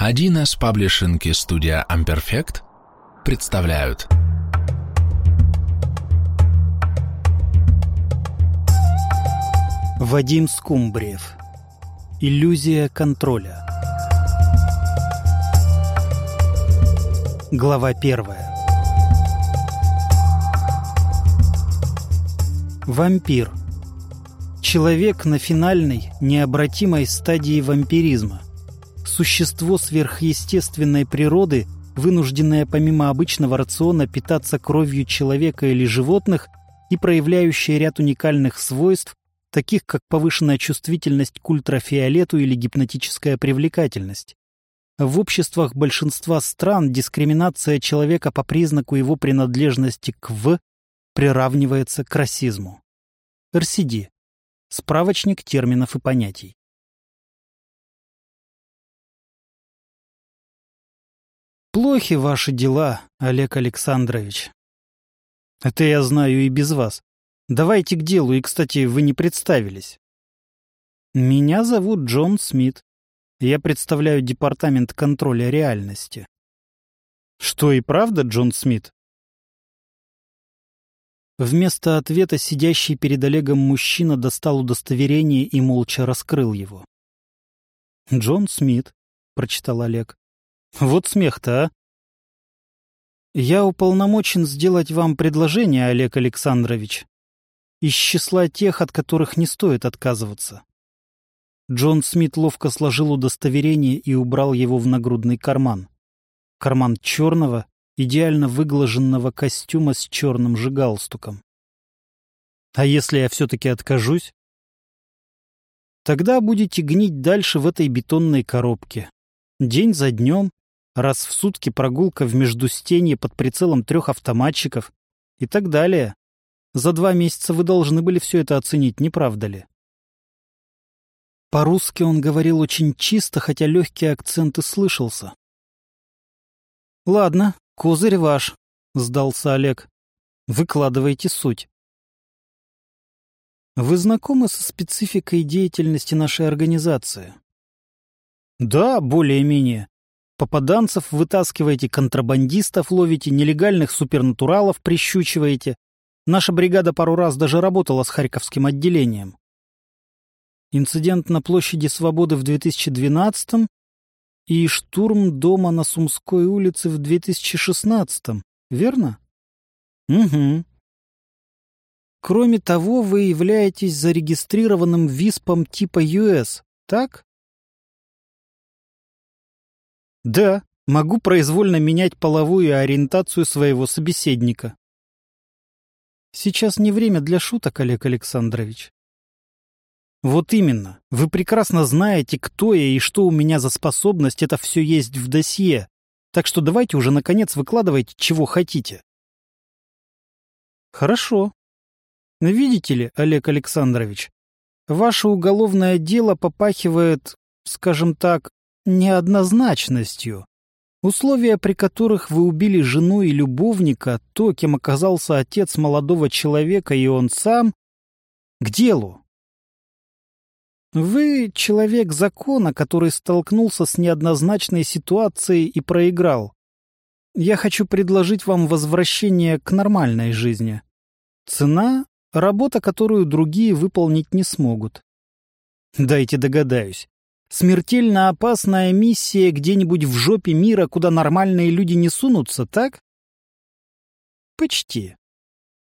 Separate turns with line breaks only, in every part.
Один из паблишинг и студия Amperfect представляют.
Вадим Скумбриев. Иллюзия контроля. Глава первая. Вампир. Человек на финальной, необратимой стадии вампиризма. Существо сверхъестественной природы, вынужденное помимо обычного рациона питаться кровью человека или животных и проявляющее ряд уникальных свойств, таких как повышенная чувствительность к ультрафиолету или гипнотическая привлекательность. В обществах большинства стран дискриминация человека по признаку его принадлежности к «в» приравнивается к расизму. РСД. Справочник терминов и понятий. Плохи ваши дела, Олег Александрович. Это я знаю и без вас. Давайте к делу, и, кстати, вы не представились. Меня зовут Джон Смит. Я представляю Департамент контроля реальности. Что и правда, Джон Смит? Вместо ответа сидящий перед Олегом мужчина достал удостоверение и молча раскрыл его. «Джон Смит», — прочитал Олег. «Вот смех-то, а!» «Я уполномочен сделать вам предложение, Олег Александрович, из числа тех, от которых не стоит отказываться». Джон Смит ловко сложил удостоверение и убрал его в нагрудный карман. Карман черного, идеально выглаженного костюма с черным же галстуком. А если я все-таки откажусь? Тогда будете гнить дальше в этой бетонной коробке. День за днем, раз в сутки прогулка в междустенье под прицелом трех автоматчиков и так далее. За два месяца вы должны были все это оценить, не правда ли? По-русски он говорил очень чисто, хотя легкий акцент и слышался. «Ладно, «Козырь ваш», — сдался Олег. «Выкладывайте суть». «Вы знакомы со спецификой деятельности нашей организации?» «Да, более-менее. Попаданцев вытаскиваете, контрабандистов ловите, нелегальных супернатуралов прищучиваете. Наша бригада пару раз даже работала с Харьковским отделением. Инцидент на площади Свободы в 2012 и штурм дома на Сумской улице в 2016-м, верно? Угу. Кроме того, вы являетесь зарегистрированным ВИСПом типа US, так? Да, могу произвольно менять половую ориентацию своего собеседника. Сейчас не время для шуток, Олег Александрович. Вот именно. Вы прекрасно знаете, кто я и что у меня за способность, это все есть в досье. Так что давайте уже, наконец, выкладывайте, чего хотите. Хорошо. Видите ли, Олег Александрович, ваше уголовное дело попахивает, скажем так, неоднозначностью. Условия, при которых вы убили жену и любовника, то, кем оказался отец молодого человека и он сам, к делу. Вы человек закона, который столкнулся с неоднозначной ситуацией и проиграл. Я хочу предложить вам возвращение к нормальной жизни. Цена — работа, которую другие выполнить не смогут. Дайте догадаюсь. Смертельно опасная миссия где-нибудь в жопе мира, куда нормальные люди не сунутся, так? Почти.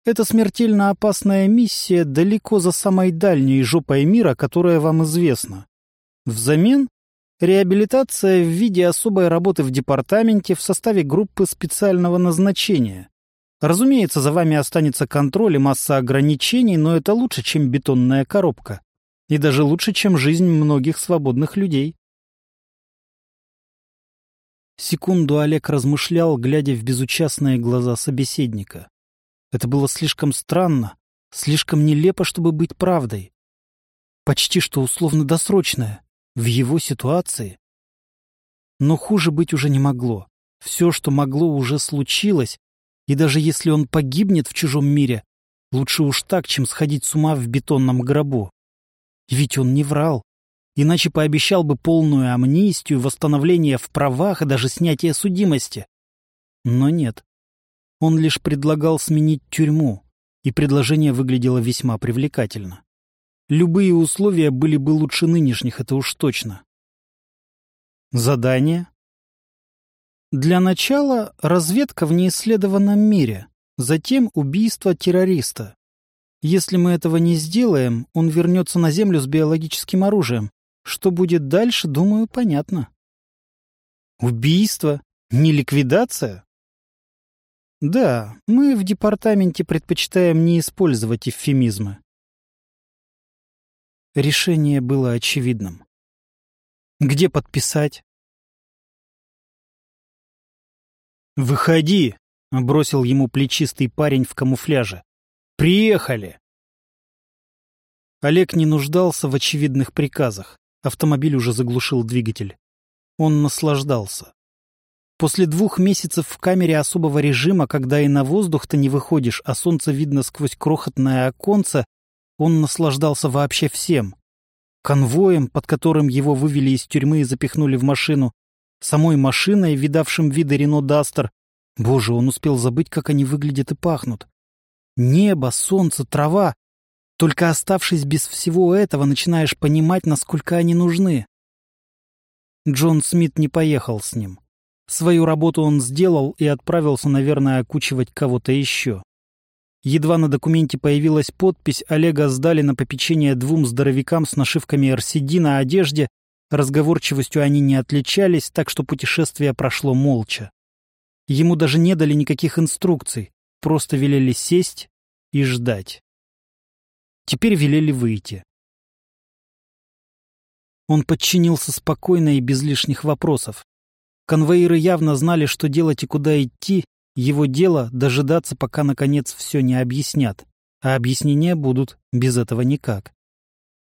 Это смертельно опасная миссия далеко за самой дальней жопой мира, которая вам известна. Взамен — реабилитация в виде особой работы в департаменте в составе группы специального назначения. Разумеется, за вами останется контроль и масса ограничений, но это лучше, чем бетонная коробка. И даже лучше, чем жизнь многих свободных людей. Секунду Олег размышлял, глядя в безучастные глаза собеседника. Это было слишком странно, слишком нелепо, чтобы быть правдой. Почти что условно-досрочное. В его ситуации. Но хуже быть уже не могло. Все, что могло, уже случилось, и даже если он погибнет в чужом мире, лучше уж так, чем сходить с ума в бетонном гробу. Ведь он не врал. Иначе пообещал бы полную амнистию, восстановление в правах и даже снятие судимости. Но нет. Он лишь предлагал сменить тюрьму, и предложение выглядело весьма привлекательно. Любые условия были бы лучше нынешних, это уж точно. Задание? Для начала разведка в неисследованном мире, затем убийство террориста. Если мы этого не сделаем, он вернется на Землю с биологическим оружием. Что будет дальше, думаю, понятно. Убийство? Не ликвидация? Да, мы в департаменте предпочитаем не использовать эвфемизмы. Решение было очевидным. Где подписать? «Выходи!» — бросил ему плечистый парень в камуфляже. «Приехали!» Олег не нуждался в очевидных приказах. Автомобиль уже заглушил двигатель. Он наслаждался. После двух месяцев в камере особого режима, когда и на воздух-то не выходишь, а солнце видно сквозь крохотное оконце, он наслаждался вообще всем. Конвоем, под которым его вывели из тюрьмы и запихнули в машину, самой машиной, видавшим виды Рено Дастер. Боже, он успел забыть, как они выглядят и пахнут. Небо, солнце, трава. Только оставшись без всего этого, начинаешь понимать, насколько они нужны. Джон Смит не поехал с ним. Свою работу он сделал и отправился, наверное, окучивать кого-то еще. Едва на документе появилась подпись, Олега сдали на попечение двум здоровякам с нашивками RCD на одежде, Разговорчивостью они не отличались, так что путешествие прошло молча. Ему даже не дали никаких инструкций, просто велели сесть и ждать. Теперь велели выйти. Он подчинился спокойно и без лишних вопросов. Конвоиры явно знали, что делать и куда идти, его дело — дожидаться, пока, наконец, все не объяснят. А объяснения будут без этого никак.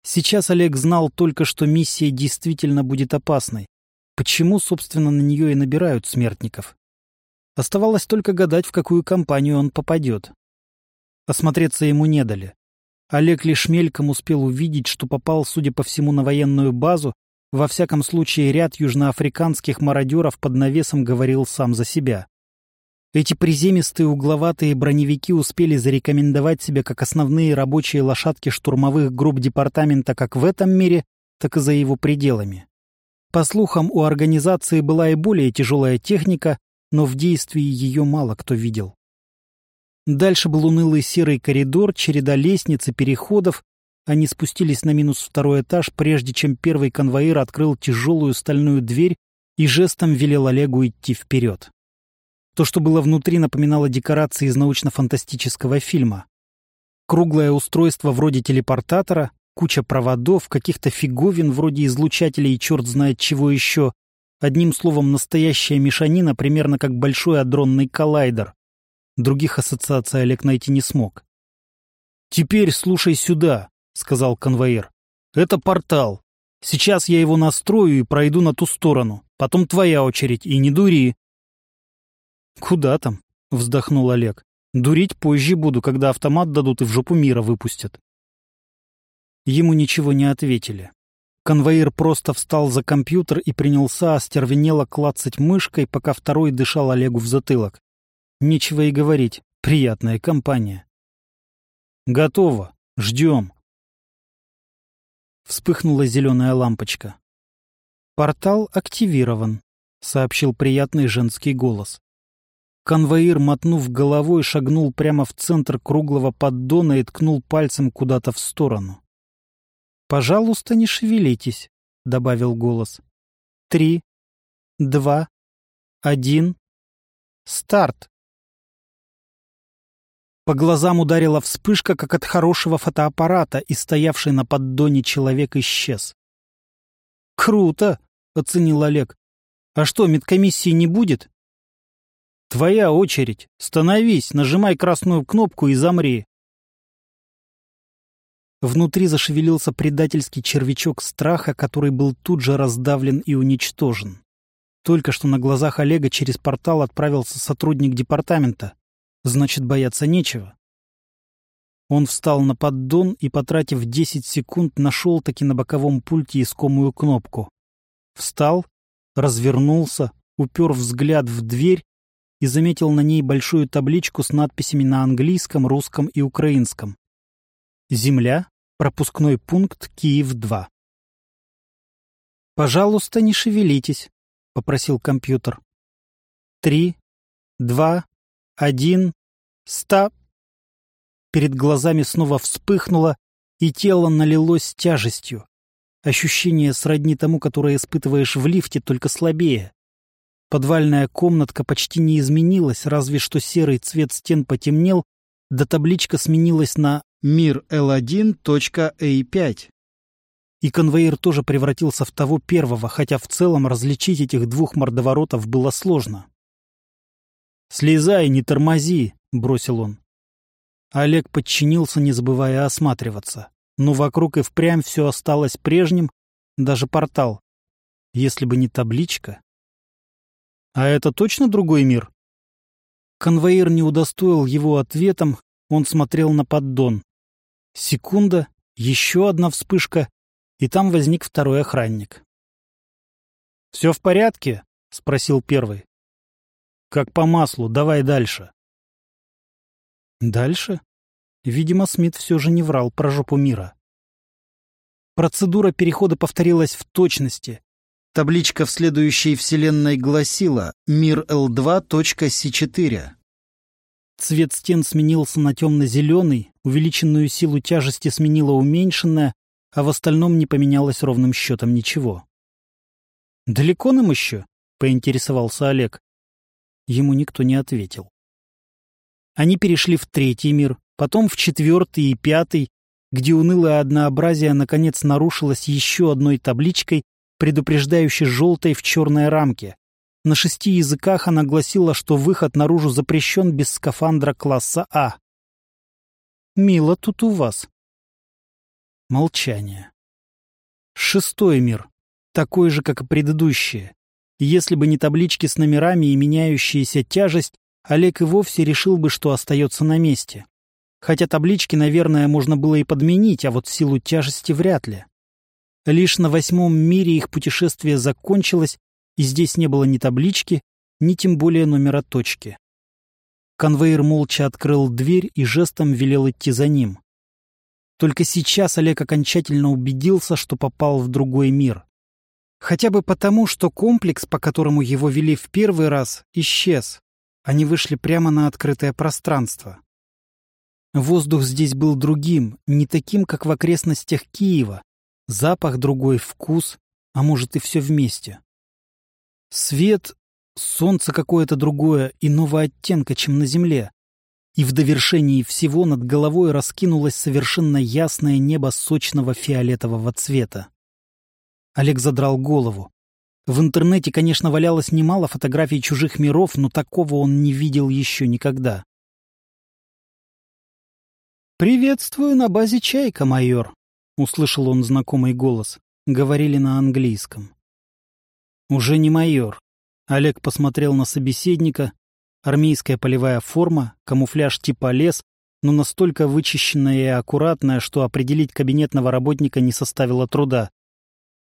Сейчас Олег знал только, что миссия действительно будет опасной. Почему, собственно, на нее и набирают смертников? Оставалось только гадать, в какую компанию он попадет. Осмотреться ему не дали. Олег лишь мельком успел увидеть, что попал, судя по всему, на военную базу, во всяком случае ряд южноафриканских мародеров под навесом говорил сам за себя. Эти приземистые угловатые броневики успели зарекомендовать себя как основные рабочие лошадки штурмовых групп департамента как в этом мире, так и за его пределами. По слухам, у организации была и более тяжелая техника, но в действии ее мало кто видел. Дальше был унылый серый коридор, череда лестниц и переходов. Они спустились на минус второй этаж, прежде чем первый конвоир открыл тяжелую стальную дверь и жестом велел Олегу идти вперед. То, что было внутри, напоминало декорации из научно-фантастического фильма. Круглое устройство вроде телепортатора, куча проводов, каких-то фиговин вроде излучателей и черт знает чего еще. Одним словом, настоящая мешанина, примерно как большой адронный коллайдер. Других ассоциаций Олег найти не смог. «Теперь слушай сюда», — сказал конвоир. «Это портал. Сейчас я его настрою и пройду на ту сторону. Потом твоя очередь, и не дури. «Куда там?» — вздохнул Олег. «Дурить позже буду, когда автомат дадут и в жопу мира выпустят». Ему ничего не ответили. Конвоир просто встал за компьютер и принялся остервенело клацать мышкой, пока второй дышал Олегу в затылок. Нечего и говорить, приятная компания. «Готово. Ждем». Вспыхнула зеленая лампочка. «Портал активирован», — сообщил приятный женский голос. Конвоир, мотнув головой, шагнул прямо в центр круглого поддона и ткнул пальцем куда-то в сторону. «Пожалуйста, не шевелитесь», — добавил голос. «Три, два, один, старт!» По глазам ударила вспышка, как от хорошего фотоаппарата, и стоявший на поддоне человек исчез. «Круто!» — оценил Олег. «А что, медкомиссии не будет?» Твоя очередь. Становись, нажимай красную кнопку и замри. Внутри зашевелился предательский червячок страха, который был тут же раздавлен и уничтожен. Только что на глазах Олега через портал отправился сотрудник департамента. Значит, бояться нечего. Он встал на поддон и, потратив 10 секунд, нашел таки на боковом пульте искомую кнопку. Встал, развернулся, упер взгляд в дверь и заметил на ней большую табличку с надписями на английском, русском и украинском. «Земля. Пропускной пункт Киев-2». «Пожалуйста, не шевелитесь», — попросил компьютер. «Три, два, один, стоп!» Перед глазами снова вспыхнуло, и тело налилось тяжестью. Ощущение сродни тому, которое испытываешь в лифте, только слабее. Подвальная комнатка почти не изменилась, разве что серый цвет стен потемнел, да табличка сменилась на «Мир L1.A5». И конвоир тоже превратился в того первого, хотя в целом различить этих двух мордоворотов было сложно. «Слезай, не тормози!» — бросил он. Олег подчинился, не забывая осматриваться. Но вокруг и впрямь все осталось прежним, даже портал. Если бы не табличка. А это точно другой мир? Конвоир не удостоил его ответом, он смотрел на поддон. Секунда, еще одна вспышка, и там возник второй охранник. «Все в порядке?» — спросил первый. «Как по маслу, давай дальше». Дальше? Видимо, Смит все же не врал про жопу мира. Процедура перехода повторилась в точности. Табличка в следующей вселенной гласила «Мир L2.C4». Цвет стен сменился на темно-зеленый, увеличенную силу тяжести сменила уменьшенная, а в остальном не поменялось ровным счетом ничего. «Далеко нам еще?» — поинтересовался Олег. Ему никто не ответил. Они перешли в третий мир, потом в четвертый и пятый, где унылое однообразие наконец нарушилось еще одной табличкой, предупреждающей желтой в черной рамке. На шести языках она гласила, что выход наружу запрещен без скафандра класса А. «Мило тут у вас». Молчание. Шестой мир. Такой же, как и предыдущие. Если бы не таблички с номерами и меняющаяся тяжесть, Олег и вовсе решил бы, что остается на месте. Хотя таблички, наверное, можно было и подменить, а вот силу тяжести вряд ли. Лишь на восьмом мире их путешествие закончилось, и здесь не было ни таблички, ни тем более номера точки. Конвейер молча открыл дверь и жестом велел идти за ним. Только сейчас Олег окончательно убедился, что попал в другой мир. Хотя бы потому, что комплекс, по которому его вели в первый раз, исчез. Они вышли прямо на открытое пространство. Воздух здесь был другим, не таким, как в окрестностях Киева. Запах другой, вкус, а может и все вместе. Свет, солнце какое-то другое, иного оттенка, чем на земле. И в довершении всего над головой раскинулось совершенно ясное небо сочного фиолетового цвета. Олег задрал голову. В интернете, конечно, валялось немало фотографий чужих миров, но такого он не видел еще никогда. «Приветствую на базе «Чайка», майор», — услышал он знакомый голос. Говорили на английском. «Уже не майор». Олег посмотрел на собеседника. Армейская полевая форма, камуфляж типа лес, но настолько вычищенная и аккуратная, что определить кабинетного работника не составило труда.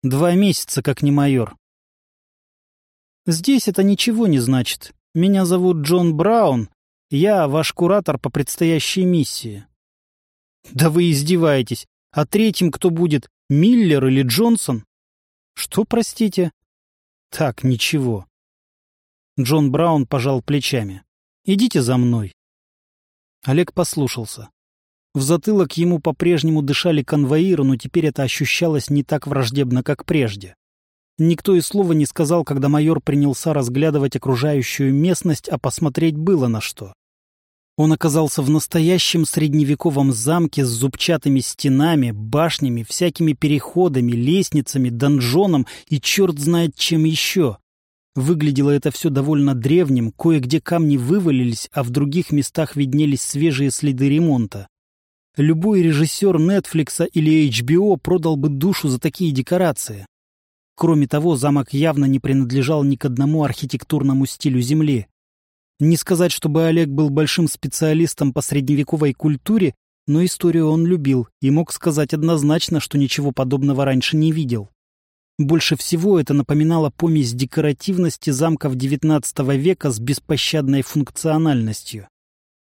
«Два месяца, как не майор. Здесь это ничего не значит. Меня зовут Джон Браун. Я ваш куратор по предстоящей миссии. Да вы издеваетесь. А третьим кто будет, Миллер или Джонсон? Что, простите? Так, ничего. Джон Браун пожал плечами. Идите за мной. Олег послушался. В затылок ему по-прежнему дышали конвоиры, но теперь это ощущалось не так враждебно, как прежде. Никто и слова не сказал, когда майор принялся разглядывать окружающую местность, а посмотреть было на что. Он оказался в настоящем средневековом замке с зубчатыми стенами, башнями, всякими переходами, лестницами, донжоном и черт знает чем еще. Выглядело это все довольно древним, кое-где камни вывалились, а в других местах виднелись свежие следы ремонта. Любой режиссер Netflix или HBO продал бы душу за такие декорации. Кроме того, замок явно не принадлежал ни к одному архитектурному стилю Земли. Не сказать, чтобы Олег был большим специалистом по средневековой культуре,
но историю он любил и мог сказать однозначно, что ничего подобного раньше не видел. Больше всего это напоминало помесь декоративности замков XIX века с беспощадной функциональностью.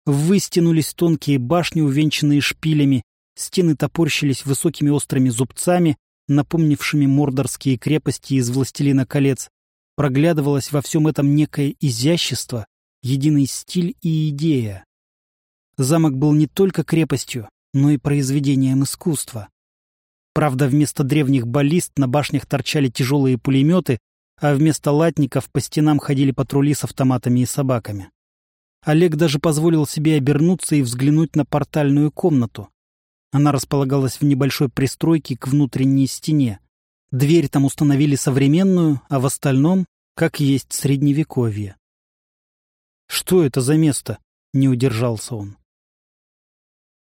Выстянулись тонкие башни, увенчанные шпилями, стены топорщились высокими острыми зубцами, напомнившими мордорские крепости из «Властелина колец», проглядывалось во всем этом некое изящество, единый стиль и идея. Замок был не только крепостью, но и произведением искусства. Правда, вместо древних баллист на башнях торчали тяжелые пулеметы, а вместо латников по стенам ходили патрули с автоматами и собаками. Олег даже позволил себе обернуться и взглянуть на портальную комнату. Она располагалась в небольшой пристройке к внутренней стене. Дверь там установили современную, а в остальном, как есть средневековье. «Что это за место?» — не удержался он.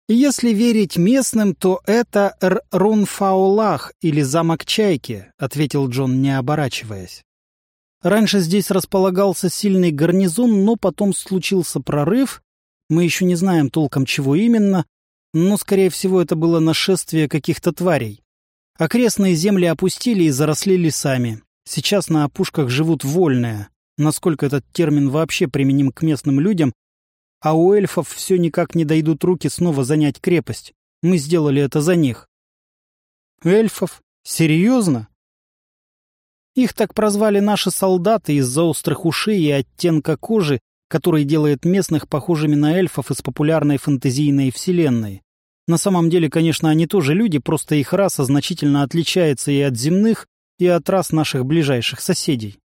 «Если верить местным, то это Рунфаулах или замок Чайки», — ответил Джон, не оборачиваясь. «Раньше здесь располагался сильный гарнизон, но потом случился прорыв. Мы еще не знаем толком, чего именно, но, скорее всего, это было нашествие каких-то тварей. Окрестные земли опустили и заросли лесами. Сейчас на опушках живут вольные. Насколько этот термин вообще применим к местным людям, а у эльфов все никак не дойдут руки снова занять крепость. Мы сделали это за них. Эльфов? Серьезно? Их так прозвали наши солдаты из-за острых ушей и оттенка кожи, который делает местных похожими на эльфов из популярной фэнтезийной вселенной. На самом деле, конечно, они тоже люди, просто их раса значительно отличается и от земных, и от рас наших ближайших соседей.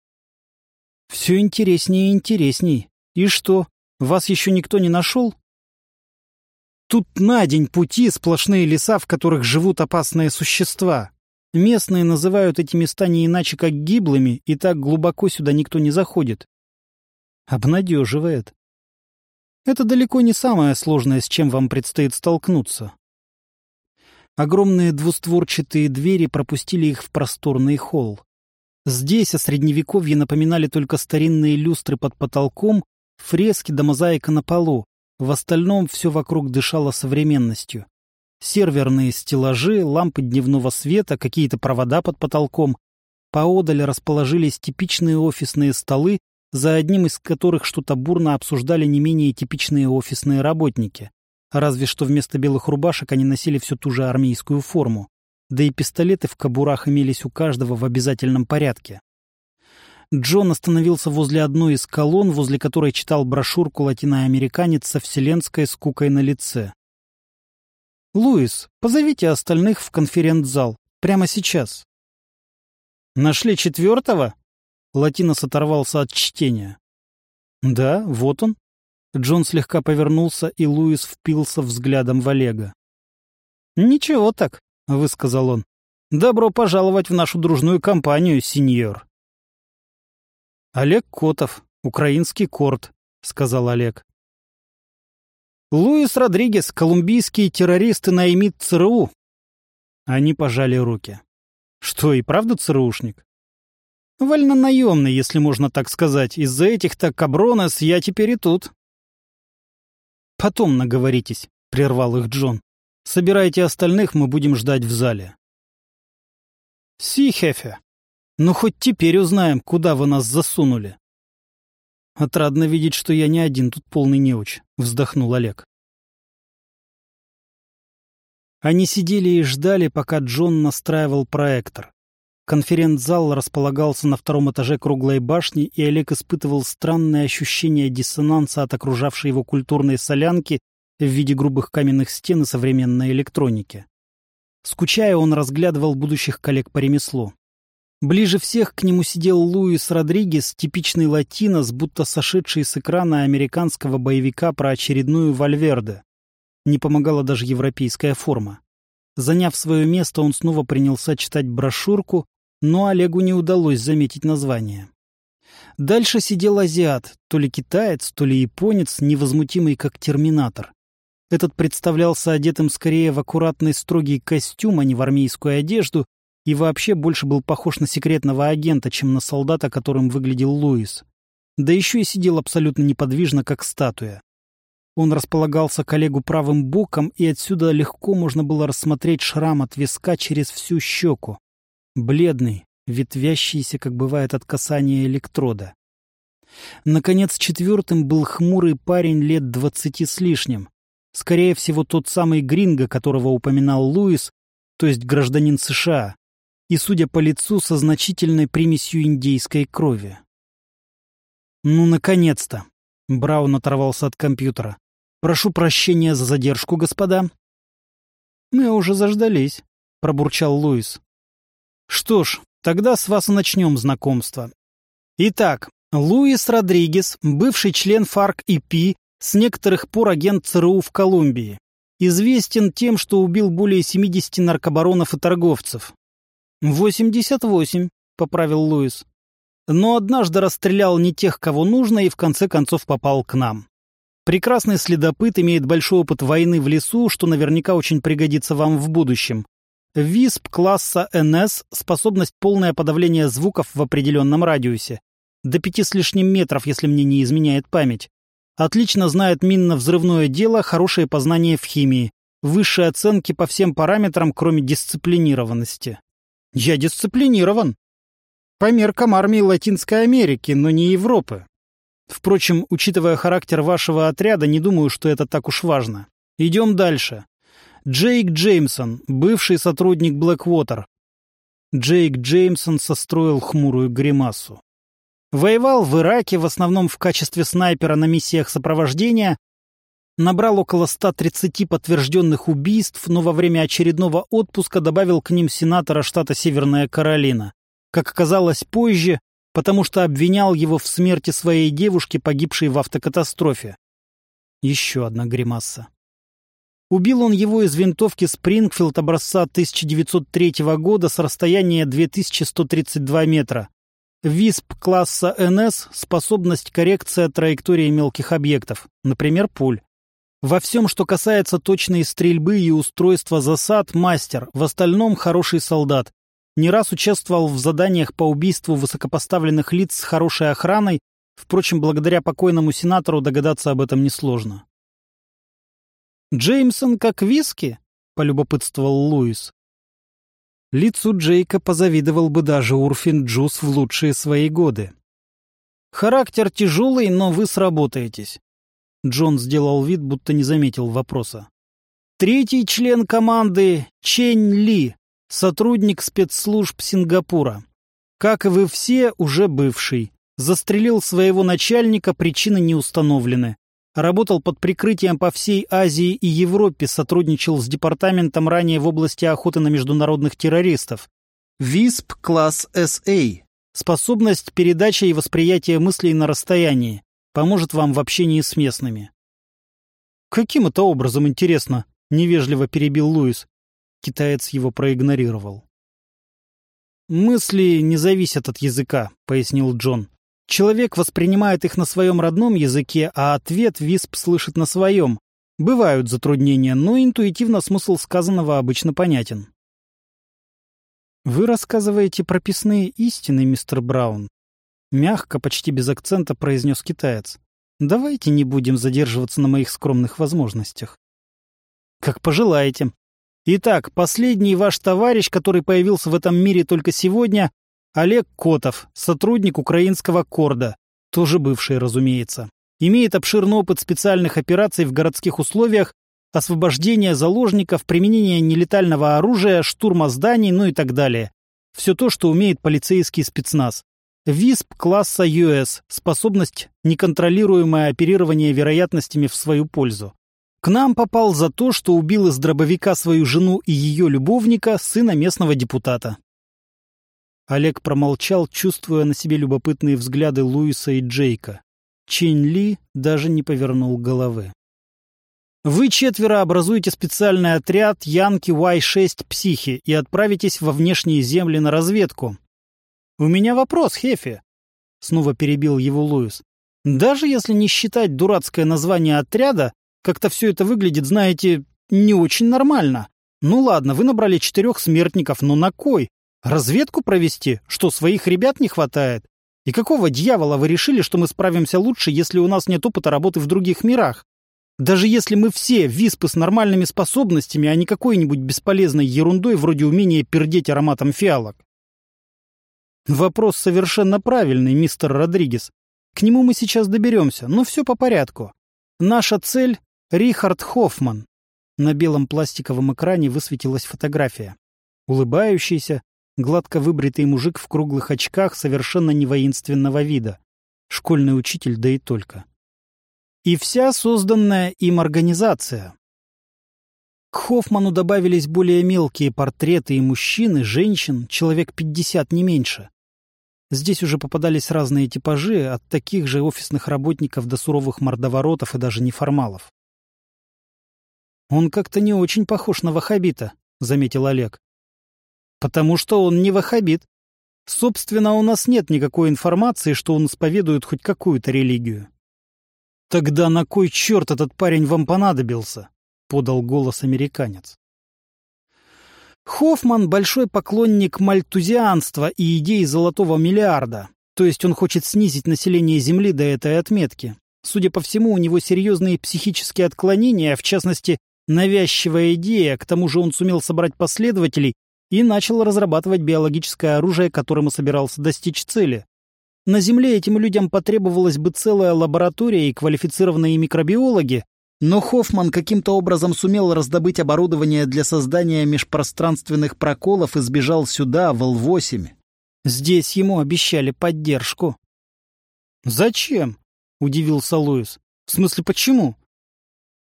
Все интереснее и интересней. И что, вас еще никто не нашел? Тут на день пути сплошные леса, в которых живут опасные существа. Местные называют эти места не иначе, как гиблыми, и так глубоко сюда никто не заходит. Обнадеживает. Это далеко не самое сложное, с чем вам предстоит столкнуться. Огромные двустворчатые двери пропустили их в просторный холл. Здесь о средневековье напоминали только старинные люстры под потолком Фрески да мозаика на полу. В остальном все вокруг дышало современностью. Серверные стеллажи, лампы дневного света, какие-то провода под потолком. Поодаль расположились типичные офисные столы, за одним из которых что-то бурно обсуждали не менее типичные офисные работники. Разве что вместо белых рубашек они носили всю ту же армейскую форму. Да и пистолеты в кобурах имелись у каждого в обязательном порядке. Джон остановился возле одной из колонн, возле которой читал брошюрку латиноамериканец со вселенской скукой на лице. «Луис, позовите остальных в конференц-зал. Прямо сейчас». «Нашли четвертого?» Латинос оторвался от чтения. «Да, вот он». Джон слегка повернулся, и Луис впился взглядом в Олега. «Ничего так», — высказал он. «Добро пожаловать в нашу дружную компанию, сеньор». «Олег Котов, украинский корт», — сказал Олег. «Луис Родригес, колумбийские террористы на наймит ЦРУ». Они пожали руки. «Что, и правда ЦРУшник?» «Вольнонаемный, если можно так сказать. Из-за этих-то кабронес я теперь и тут». «Потом наговоритесь», — прервал их Джон. «Собирайте остальных, мы будем ждать в зале». «Си, хефе», ну, хоть теперь узнаем, куда вы нас засунули. Отрадно видеть, что я не один тут полный неуч, вздохнул Олег. Они сидели и ждали, пока Джон настраивал проектор. Конференц-зал располагался на втором этаже круглой башни, и Олег испытывал странное ощущение диссонанса от окружавшей его культурной солянки в виде грубых каменных стен и современной электроники. Скучая, он разглядывал будущих коллег по ремеслу. Ближе всех к нему сидел Луис Родригес, типичный латинос, будто сошедший с экрана американского боевика про очередную Вальверде. Не помогала даже европейская форма. Заняв свое место, он снова принялся читать брошюрку, но Олегу не удалось заметить название. Дальше сидел азиат, то ли китаец, то ли японец, невозмутимый как терминатор. Этот представлялся одетым скорее в аккуратный строгий костюм, а не в армейскую одежду, и вообще больше был похож на секретного агента, чем на солдата, которым выглядел Луис. Да еще и сидел абсолютно неподвижно, как статуя. Он располагался коллегу правым боком, и отсюда легко можно было рассмотреть шрам от виска через всю щеку. Бледный, ветвящийся, как бывает от касания электрода. Наконец, четвертым был хмурый парень лет двадцати с лишним. Скорее всего, тот самый Гринго, которого упоминал Луис, то есть гражданин США, и, судя по лицу, со значительной примесью индейской крови. «Ну, наконец-то!» — Браун оторвался от компьютера. «Прошу прощения за задержку, господа». «Мы уже заждались», — пробурчал Луис. «Что ж, тогда с вас и начнем знакомство. Итак, Луис Родригес, бывший член ФАРК-ИП, с некоторых пор агент ЦРУ в Колумбии. Известен тем, что убил более 70 наркобаронов и торговцев. «88», — поправил Луис. «Но однажды расстрелял не тех, кого нужно, и в конце концов попал к нам. Прекрасный следопыт имеет большой опыт войны в лесу, что наверняка очень пригодится вам в будущем. ВИСП класса НС — способность полное подавление звуков в определенном радиусе. До пяти с лишним метров, если мне не изменяет память. Отлично знает минно-взрывное дело, хорошее познание в химии. Высшие оценки по всем параметрам, кроме дисциплинированности. Я дисциплинирован. По меркам армии Латинской Америки, но не Европы. Впрочем, учитывая характер вашего отряда, не думаю, что это так уж важно. Идем дальше. Джейк Джеймсон, бывший сотрудник Блэквотер. Джейк Джеймсон состроил хмурую гримасу. Воевал в Ираке, в основном в качестве снайпера на миссиях сопровождения, набрал около 130 подтвержденных убийств, но во время очередного отпуска добавил к ним сенатора штата Северная Каролина. Как оказалось позже, потому что обвинял его в смерти своей девушки, погибшей в автокатастрофе. Еще одна гримаса. Убил он его из винтовки Спрингфилд образца 1903 года с расстояния 2132 метра. ВИСП класса НС – способность коррекция траектории мелких объектов, например, пуль. Во всем, что касается точной стрельбы и устройства засад, мастер, в остальном хороший солдат. Не раз участвовал в заданиях по убийству высокопоставленных лиц с хорошей охраной, впрочем, благодаря покойному сенатору догадаться об этом несложно. «Джеймсон как виски?» — полюбопытствовал Луис. Лицу Джейка позавидовал бы даже Урфин Джус в лучшие свои годы. «Характер тяжелый, но вы сработаетесь». Джон сделал вид, будто не заметил вопроса. «Третий член команды — Чень Ли, сотрудник спецслужб Сингапура. Как и вы все, уже бывший. Застрелил своего начальника, причины не установлены. Работал под прикрытием по всей Азии и Европе, сотрудничал с департаментом ранее в области охоты на международных террористов. ВИСП класс СА. Способность передачи и восприятия мыслей на расстоянии. Поможет вам в общении с местными. Каким это образом, интересно? Невежливо перебил Луис. Китаец его проигнорировал. «Мысли не зависят от языка», — пояснил Джон. Человек воспринимает их на своем родном языке, а ответ Висп слышит на своем. Бывают затруднения, но интуитивно смысл сказанного обычно понятен. «Вы рассказываете прописные истины, мистер Браун», — мягко, почти без акцента произнес китаец. «Давайте не будем задерживаться на моих скромных возможностях». «Как пожелаете. Итак, последний ваш товарищ, который появился в этом мире только сегодня, Олег Котов, сотрудник украинского Корда, тоже бывший, разумеется. Имеет обширный опыт специальных операций в городских условиях, освобождения заложников, применения нелетального оружия, штурма зданий, ну и так далее. Все то, что умеет полицейский спецназ. ВИСП класса US – способность неконтролируемое оперирование вероятностями в свою пользу. К нам попал за то, что убил из дробовика свою жену и ее любовника, сына местного депутата. Олег промолчал, чувствуя на себе любопытные взгляды Луиса и Джейка. Чень Ли даже не повернул головы. «Вы четверо образуете специальный отряд Янки Y6 Психи и отправитесь во внешние земли на разведку». «У меня вопрос, Хефи», — снова перебил его Луис. «Даже если не считать дурацкое название отряда, как-то все это выглядит, знаете, не очень нормально. Ну ладно, вы набрали четырех смертников, но на кой? Разведку провести? Что, своих ребят не хватает? И какого дьявола вы решили, что мы справимся лучше, если у нас нет опыта работы в других мирах? Даже если мы все виспы с нормальными способностями, а не какой-нибудь бесполезной ерундой вроде умения пердеть ароматом фиалок. Вопрос совершенно правильный, мистер Родригес. К нему мы сейчас доберемся, но все по порядку. Наша цель — Рихард Хоффман. На белом пластиковом экране высветилась фотография. Улыбающийся, гладко выбритый мужик в круглых очках совершенно невоинственного вида. Школьный учитель, да и только. И вся созданная им организация. К Хоффману добавились более мелкие портреты и мужчин, и женщин, человек 50 не меньше. Здесь уже попадались разные типажи, от таких же офисных работников до суровых мордоворотов и даже неформалов. «Он как-то не очень похож на ваххабита», — заметил Олег. «Потому что он не ваххабит. Собственно, у нас нет никакой информации, что он исповедует хоть какую-то религию». «Тогда на кой черт этот парень вам понадобился?» — подал голос американец. Хоффман – большой поклонник мальтузианства и идеи золотого миллиарда, то есть он хочет снизить население Земли до этой отметки. Судя по всему, у него серьезные психические отклонения, в частности, навязчивая идея, к тому же он сумел собрать последователей и начал разрабатывать биологическое оружие, которым и собирался достичь цели. На Земле этим людям потребовалась бы целая лаборатория и квалифицированные микробиологи, но Хоффман каким-то образом сумел раздобыть оборудование для создания межпространственных проколов и сбежал сюда, в Л-8. Здесь ему обещали поддержку. «Зачем?» — удивился Луис. «В смысле, почему?»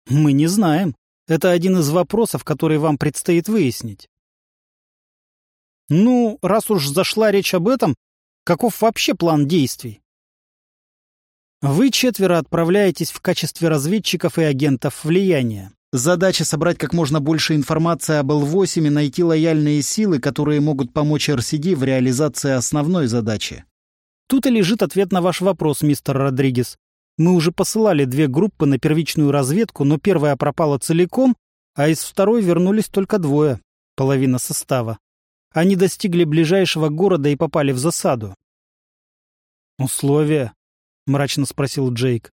«Мы не знаем. Это один из вопросов, которые вам предстоит выяснить». «Ну, раз уж зашла речь об этом, каков вообще план действий?» Вы четверо отправляетесь в качестве разведчиков и агентов влияния. Задача собрать как можно больше информации об Л-8 и найти лояльные силы, которые могут помочь РСД в реализации основной задачи. Тут и лежит ответ на ваш вопрос, мистер Родригес. Мы уже посылали две группы на первичную разведку, но первая пропала целиком, а из второй вернулись только двое, половина состава. Они достигли ближайшего города и попали в засаду. Условия, — мрачно спросил Джейк.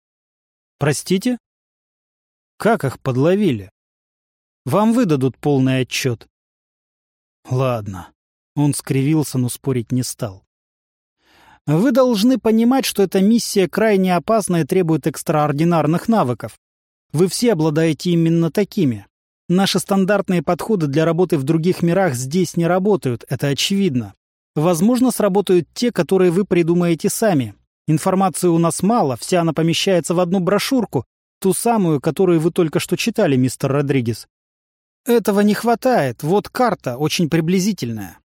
«Простите?» «Как их подловили?» «Вам выдадут полный отчет». «Ладно». Он скривился, но спорить не стал. «Вы должны понимать, что эта миссия крайне опасна и требует экстраординарных навыков. Вы все обладаете именно такими. Наши стандартные подходы для работы в других мирах здесь не работают, это очевидно. Возможно, сработают те, которые вы придумаете сами, Информации у нас мало, вся она помещается в одну брошюрку, ту самую, которую вы только что читали, мистер Родригес. Этого не хватает, вот карта, очень приблизительная.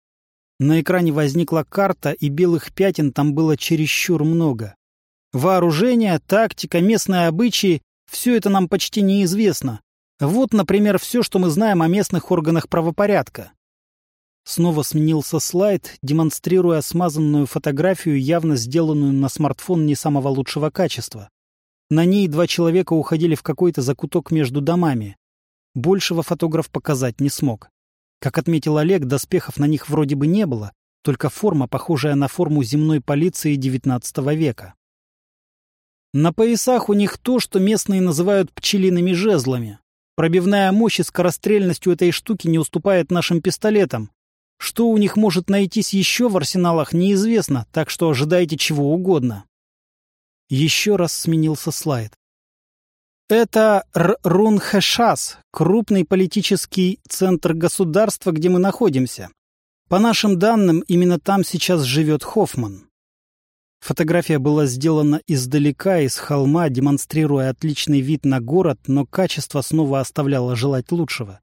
На экране возникла карта, и белых пятен там было чересчур много. Вооружение, тактика, местные обычаи — все это нам почти неизвестно. Вот, например, все, что мы знаем о местных органах правопорядка. Снова сменился слайд, демонстрируя смазанную фотографию, явно сделанную на смартфон не самого лучшего качества. На ней два человека уходили в какой-то закуток между домами. Большего фотограф показать не смог. Как отметил Олег, доспехов на них вроде бы не было, только форма, похожая на форму земной полиции XIX века. На поясах у них то, что местные называют пчелиными жезлами. Пробивная мощь и скорострельность у этой штуки не уступает нашим пистолетам, что у них может найтись еще в арсеналах, неизвестно, так что ожидайте чего угодно. Еще раз сменился слайд. Это Рунхэшас, крупный политический центр государства, где мы находимся. По нашим данным, именно там сейчас живет Хоффман. Фотография была сделана издалека, из холма, демонстрируя отличный вид на город, но качество снова оставляло желать лучшего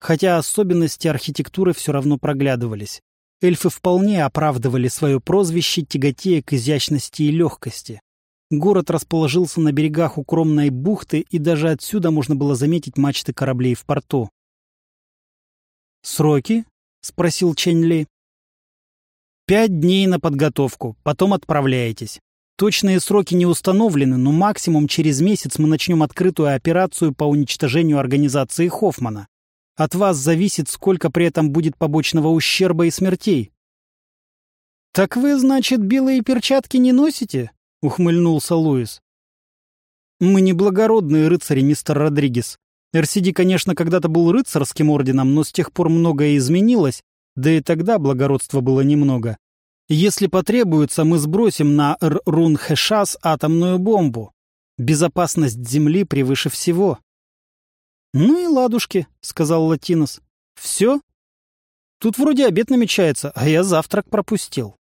хотя особенности архитектуры все равно проглядывались. Эльфы вполне оправдывали свое прозвище, тяготея к изящности и легкости. Город расположился на берегах укромной бухты, и даже отсюда можно было заметить мачты кораблей в порту. «Сроки?» — спросил Чэнь Ли. «Пять дней на подготовку, потом отправляетесь. Точные сроки не установлены, но максимум через месяц мы начнем открытую операцию по уничтожению организации Хоффмана. От вас зависит, сколько при этом будет побочного ущерба и смертей. «Так вы, значит, белые перчатки не носите?» — ухмыльнулся Луис. Мы не благородные рыцари, мистер Родригес. РСД, конечно, когда-то был рыцарским орденом, но с тех пор многое изменилось, да и тогда благородства было немного. Если потребуется, мы сбросим на Рун-Хэшас атомную бомбу. Безопасность Земли превыше всего. «Ну и ладушки», — сказал Латинос. «Все? Тут вроде обед намечается, а я завтрак пропустил».